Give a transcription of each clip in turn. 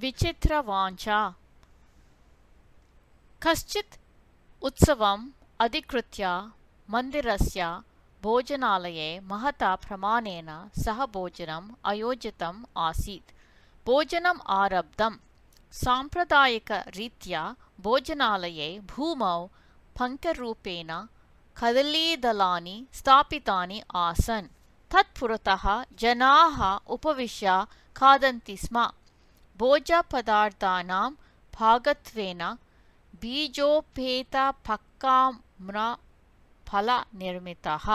विचित्रवाञ्छा कश्चित् उत्सवम् अधिकृत्य मन्दिरस्य भोजनालये महता प्रमाणेन सह भोजनम् अयोजितम् आसीत्। भोजनम् आरब्धम्। साम्प्रदायिकरीत्या भोजनालये भूमौ पङ्क्तिरूपेण कदलीदलानि स्थापितानि आसन्। तत्पुरतः जनाः उपविश्य खादन्ति स्म भोजपदार्थानां भागत्वेन बीजोपेतपक्वाम्रफलनिर्मितः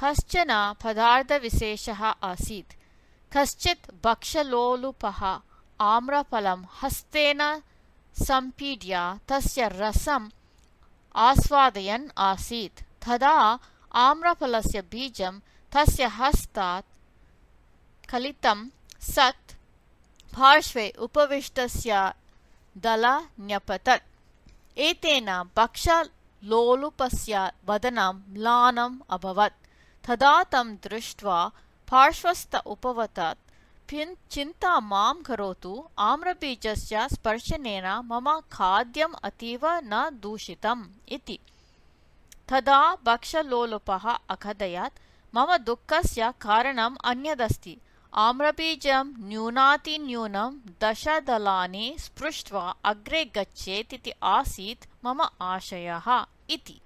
कश्चन पदार्थविशेषः आसीत्। कश्चित् भक्ष्यलोलुपः आम्रफलं हस्तेन सम्पीड्य तस्य रसम् आस्वादयन् आसीत्। तदा आम्रफलस्य बीजं तस्य हस्तात् कलितं सत् पार्श्वे उपविष्टस्य दलन्यपतत् एतेन भक्ष्यलोलुपस्य वदनं म्लानम् अभवत् तदा तं दृष्ट्वा पार्श्वस्थ उपवदत् चिन्ता मां करोतु आम्रबीजस्य स्पर्शनेन मम खाद्यम् अतीव न दूषितम् इति तदा भक्ष्यलोलुपः अकथयत् मम दुःखस्य कारणम् अन्यदस्ति आम्रबीजं न्यूनातिन्यूनं दशदलानि स्पृष्ट्वा अग्रे गच्छेत् इति आसीत् मम आशयः इति